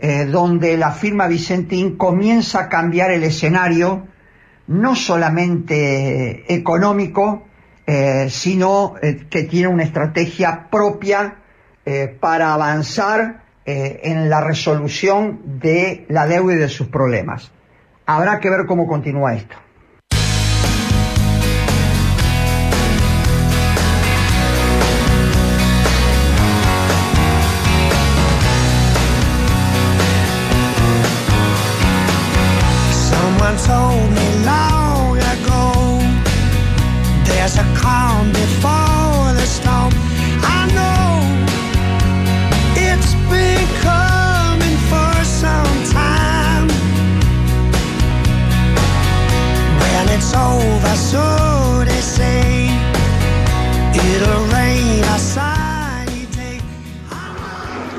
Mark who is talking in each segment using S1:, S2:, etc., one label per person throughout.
S1: eh, donde la firma Vicentín comienza a cambiar el escenario, no solamente económico, eh, sino eh, que tiene una estrategia propia para avanzar en la resolución de la deuda y de sus problemas. Habrá que ver cómo continúa esto.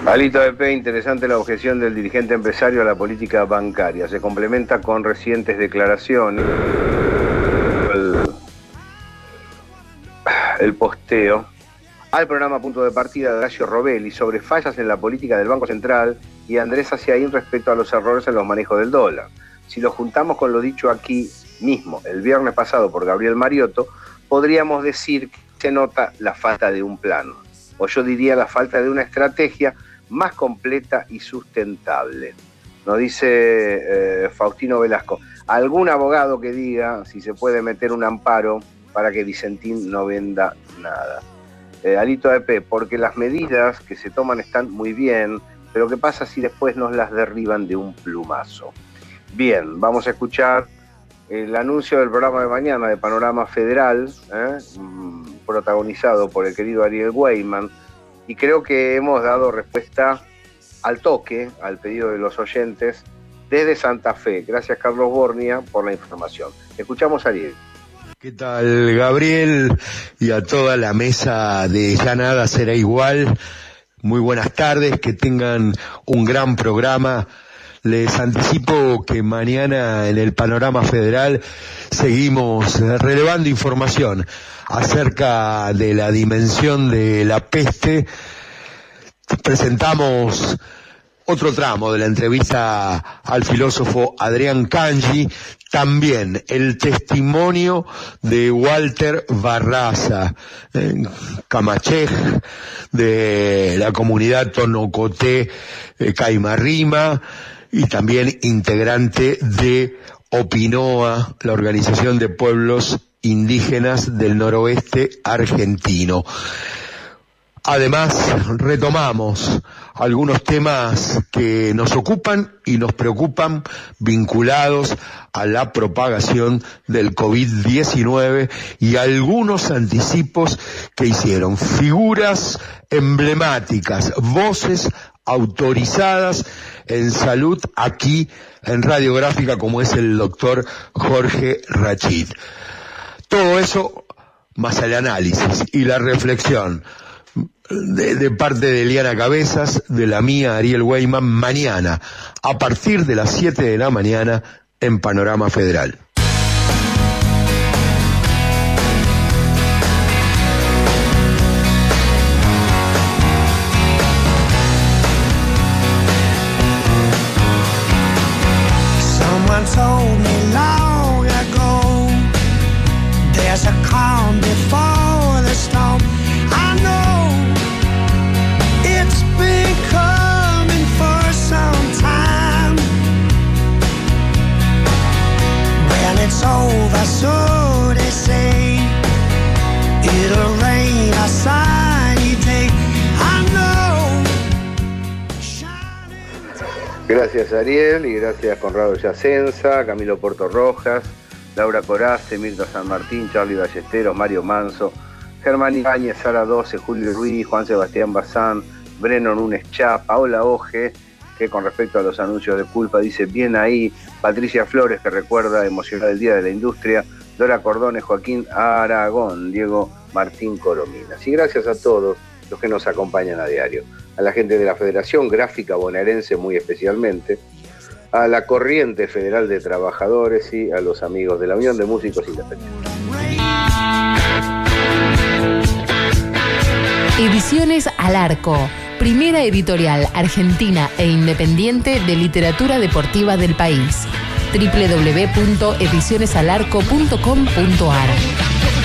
S2: Alito EP, interesante la objeción del dirigente empresario a la política bancaria. Se complementa con recientes declaraciones. El, posteo al programa Punto de Partida de Horacio Robelli sobre fallas en la política del Banco Central y Andrés Aciaín respecto a los errores en los manejos del dólar. Si lo juntamos con lo dicho aquí mismo el viernes pasado por Gabriel Mariotto, podríamos decir que se nota la falta de un plan, o yo diría la falta de una estrategia más completa y sustentable. Nos dice eh, Faustino Velasco, algún abogado que diga si se puede meter un amparo para que Vicentín no venda nada. Eh, Alito EP, porque las medidas que se toman están muy bien, pero ¿qué pasa si después nos las derriban de un plumazo? Bien, vamos a escuchar el anuncio del programa de mañana de Panorama Federal, ¿eh? mm, protagonizado por el querido Ariel Weyman, y creo que hemos dado respuesta al toque, al pedido de los oyentes, desde Santa Fe. Gracias Carlos Bornia por la información. Escuchamos a Ariel.
S3: ¿Qué tal Gabriel y a toda la mesa de Ya Nada Será Igual? Muy buenas tardes, que tengan un gran programa. Les anticipo que mañana en el Panorama Federal seguimos relevando información acerca de la dimensión de la peste. Presentamos otro tramo de la entrevista al filósofo Adrián Kanji, también el testimonio de Walter Barraza, Camachej, de la comunidad Tonocoté eh, y también integrante de Opinoa, la Organización de Pueblos indígenas del noroeste argentino. Además, retomamos algunos temas que nos ocupan y nos preocupan vinculados a la propagación del COVID-19 y algunos anticipos que hicieron figuras emblemáticas, voces autorizadas en salud aquí en radiográfica como es el doctor Jorge Rachid. Todo eso más el análisis y la reflexión de, parte de Eliana Cabezas, de la mía Ariel Weyman, mañana, a partir de las 7 de la mañana, en Panorama Federal.
S2: Gracias Ariel y gracias Conrado Yacenza, Camilo Porto Rojas, Laura Corace, Mirta San Martín, Charlie Ballesteros, Mario Manso, Germán Ibáñez, Sara 12, Julio Ruiz, Juan Sebastián Bazán, Breno Núñez Chá, Paola Oje, que con respecto a los anuncios de culpa dice bien ahí, Patricia Flores que recuerda emocionar el Día de la Industria, Dora Cordones, Joaquín Aragón, Diego Martín Corominas. Y gracias a todos los que nos acompañan a diario a la gente de la Federación Gráfica Bonaerense muy especialmente, a la Corriente Federal de Trabajadores y a los amigos de la Unión de Músicos Independientes.
S4: Ediciones al Arco primera editorial argentina e independiente de literatura deportiva del país. www.edicionesalarco.com.ar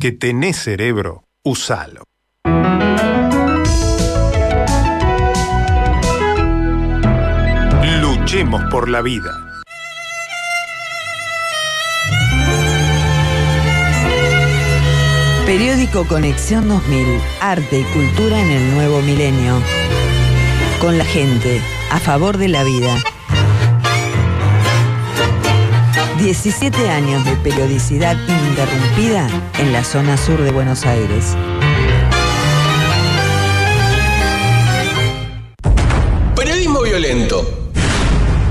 S5: Que tenés cerebro, usalo. Luchemos por la vida.
S6: Periódico Conexión 2000, Arte y Cultura en el Nuevo Milenio. Con la gente, a favor de la vida. 17 años de periodicidad ininterrumpida en la zona sur de Buenos Aires.
S7: Periodismo violento.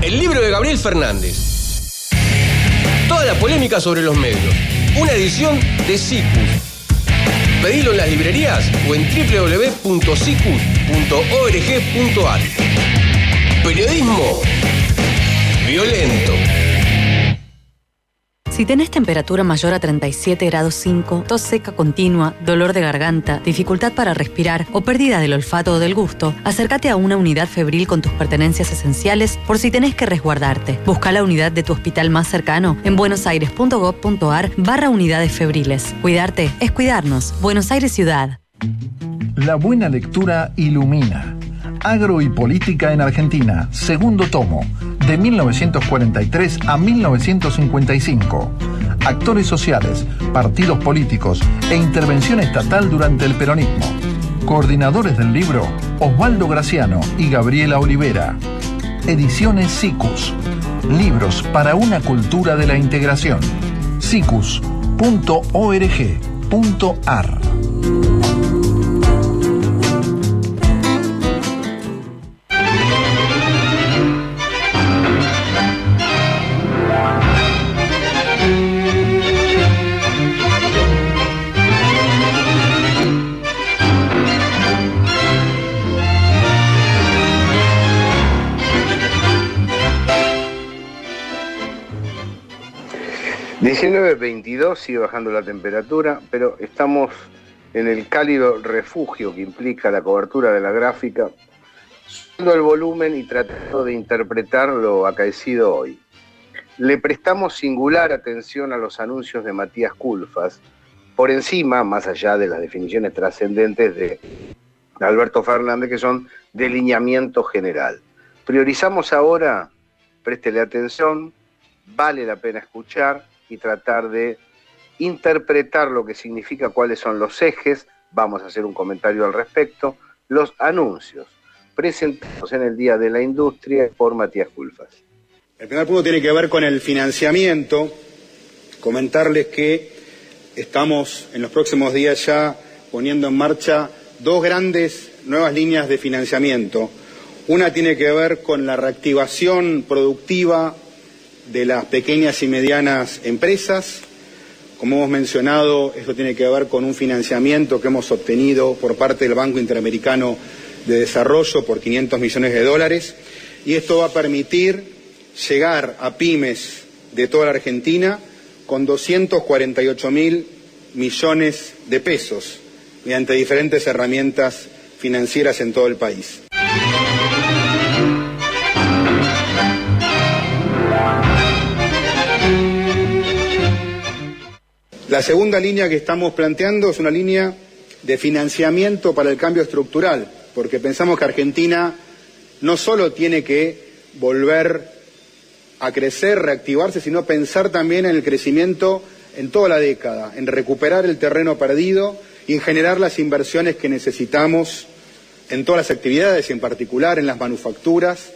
S7: El libro de Gabriel Fernández. Toda la polémica sobre los medios. Una edición de Cicus. Pedilo en las librerías o en www.cicus.org.ar. Periodismo violento.
S8: Si tenés temperatura mayor a 37 grados 5, tos seca continua, dolor de garganta, dificultad para respirar o pérdida del olfato o del gusto, acércate a una unidad febril con tus pertenencias esenciales por si tenés que resguardarte. Busca la unidad de tu hospital más cercano en buenosaires.gov.ar barra unidades febriles. Cuidarte es cuidarnos. Buenos Aires Ciudad.
S9: La buena lectura ilumina. Agro y Política en Argentina, segundo tomo, de 1943 a 1955. Actores sociales, partidos políticos e intervención estatal durante el peronismo. Coordinadores del libro, Osvaldo Graciano y Gabriela Olivera. Ediciones SICUS. Libros para una cultura de la integración. sicus.org.ar
S2: ...19.22, sigue bajando la temperatura, pero estamos en el cálido refugio que implica la cobertura de la gráfica, subiendo el volumen y tratando de interpretar lo acaecido hoy. Le prestamos singular atención a los anuncios de Matías Culfas, por encima, más allá de las definiciones trascendentes de Alberto Fernández, que son de lineamiento general. Priorizamos ahora, préstele atención, vale la pena escuchar y tratar de interpretar lo que significa, cuáles son los ejes, vamos a hacer un comentario al respecto, los anuncios presentados en el Día de la Industria por Matías Culfas.
S10: El primer punto tiene que ver con el financiamiento. Comentarles que estamos en los próximos días ya poniendo en marcha dos grandes nuevas líneas de financiamiento. Una tiene que ver con la reactivación productiva de las pequeñas y medianas empresas. Como hemos mencionado, esto tiene que ver con un financiamiento que hemos obtenido por parte del Banco Interamericano de Desarrollo por 500 millones de dólares y esto va a permitir llegar a pymes de toda la Argentina con 248 mil millones de pesos mediante diferentes herramientas financieras en todo el país. La segunda línea que estamos planteando es una línea de financiamiento para el cambio estructural, porque pensamos que Argentina no solo tiene que volver a crecer, reactivarse, sino pensar también en el crecimiento en toda la década en recuperar el terreno perdido y en generar las inversiones que necesitamos en todas las actividades y en particular en las manufacturas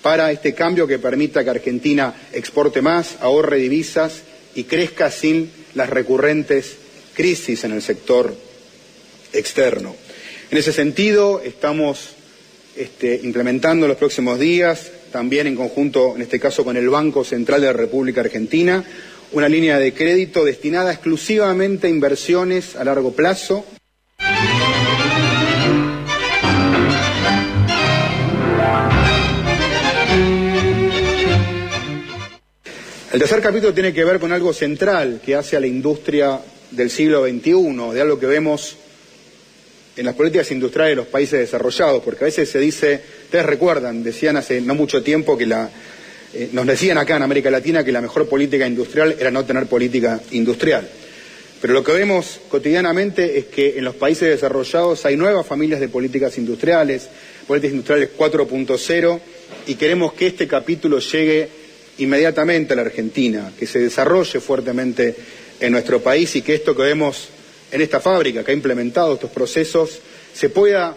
S10: para este cambio que permita que Argentina exporte más, ahorre divisas y crezca sin las recurrentes crisis en el sector externo. En ese sentido, estamos este, implementando en los próximos días, también en conjunto, en este caso, con el Banco Central de la República Argentina, una línea de crédito destinada exclusivamente a inversiones a largo plazo. El tercer capítulo tiene que ver con algo central que hace a la industria del siglo XXI, de algo que vemos en las políticas industriales de los países desarrollados, porque a veces se dice, ustedes recuerdan, decían hace no mucho tiempo que la, eh, nos decían acá en América Latina que la mejor política industrial era no tener política industrial. Pero lo que vemos cotidianamente es que en los países desarrollados hay nuevas familias de políticas industriales, políticas industriales 4.0, y queremos que este capítulo llegue inmediatamente a la Argentina, que se desarrolle fuertemente en nuestro país y que esto que vemos en esta fábrica que ha implementado estos procesos se pueda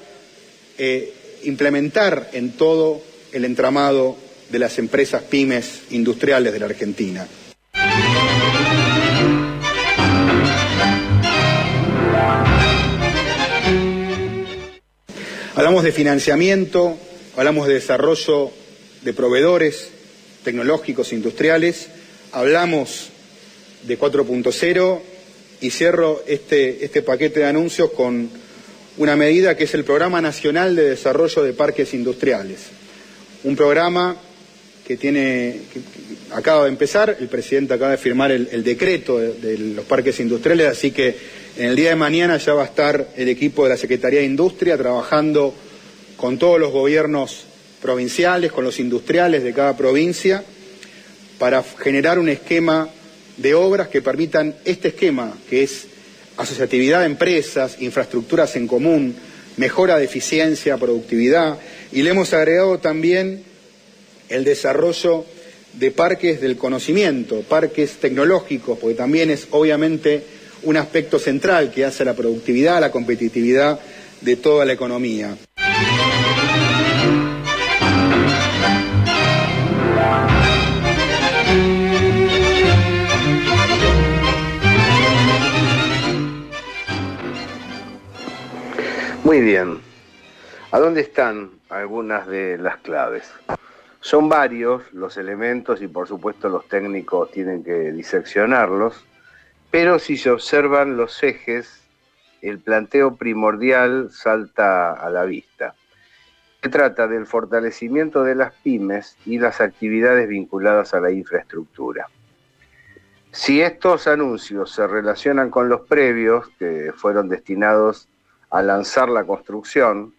S10: eh, implementar en todo el entramado de las empresas pymes industriales de la Argentina. Hablamos de financiamiento, hablamos de desarrollo de proveedores, tecnológicos industriales, hablamos de 4.0 y cierro este, este paquete de anuncios con una medida que es el Programa Nacional de Desarrollo de Parques Industriales. Un programa que tiene, que acaba de empezar, el presidente acaba de firmar el, decreto de, de, los parques industriales, así que en el día de mañana ya va a estar el equipo de la Secretaría de Industria trabajando con todos los gobiernos provinciales, con los industriales de cada provincia, para generar un esquema de obras que permitan este esquema, que es asociatividad de empresas, infraestructuras en común, mejora de eficiencia, productividad, y le hemos agregado también el desarrollo de parques del conocimiento, parques tecnológicos, porque también es obviamente un aspecto central que hace la productividad, la competitividad de toda la economía.
S2: Muy bien. ¿A dónde están algunas de las claves? Son varios los elementos y por supuesto los técnicos tienen que diseccionarlos, pero si se observan los ejes, el planteo primordial salta a la vista. Se trata del fortalecimiento de las pymes y las actividades vinculadas a la infraestructura. Si estos anuncios se relacionan con los previos, que fueron destinados a lanzar la construcción,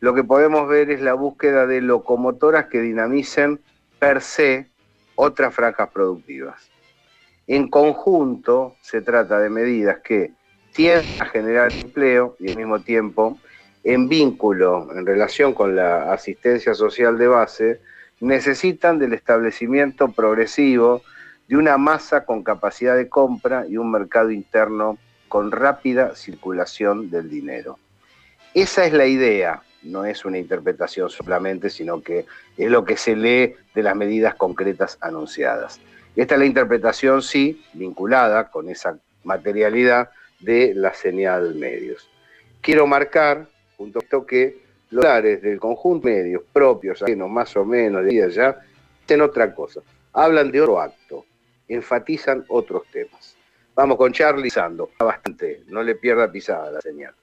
S2: lo que podemos ver es la búsqueda de locomotoras que dinamicen per se otras franjas productivas. En conjunto se trata de medidas que tienden a generar empleo y al mismo tiempo, en vínculo, en relación con la asistencia social de base, necesitan del establecimiento progresivo de una masa con capacidad de compra y un mercado interno con rápida circulación del dinero. Esa es la idea, no es una interpretación solamente, sino que es lo que se lee de las medidas concretas anunciadas. Esta es la interpretación, sí, vinculada con esa materialidad de la señal medios. Quiero marcar, junto a esto, que los lares del conjunto de medios propios, más o menos de allá, dicen otra cosa. Hablan de otro acto, enfatizan otros temas. Vamos con Charlie Sando, bastante, no le pierda pisada la señal.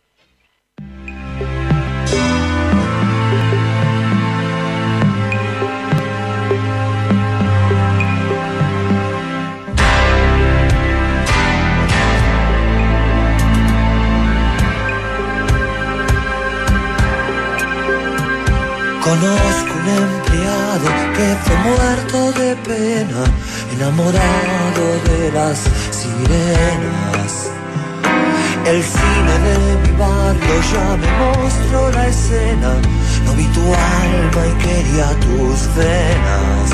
S11: Conozco un empleado que fue muerto de pena, enamorado de las sirenas. El cine de mi barrio ya me mostró la escena, no vi tu alma y quería tus venas.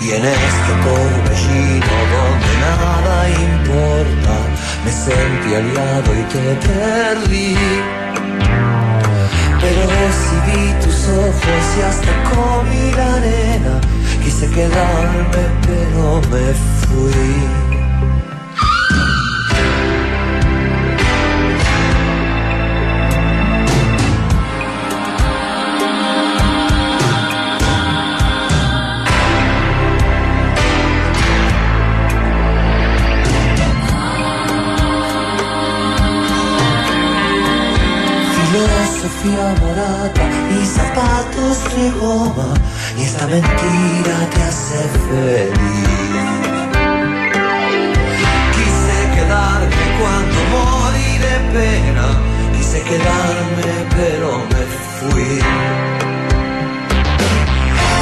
S11: Y en este torbellino donde nada importa, me sentí aliado y te perdí. Pero si vi tus ojos y hasta comí la arena, quise quedarme pero me fui. filosofía barata y zapatos de goma y esta mentira te hace feliz. Quise quedarme cuando morí de pena, quise quedarme pero me fui.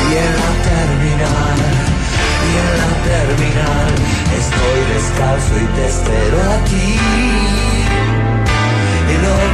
S11: Y en la terminal, y en la terminal, estoy descalzo y te espero aquí. Y lo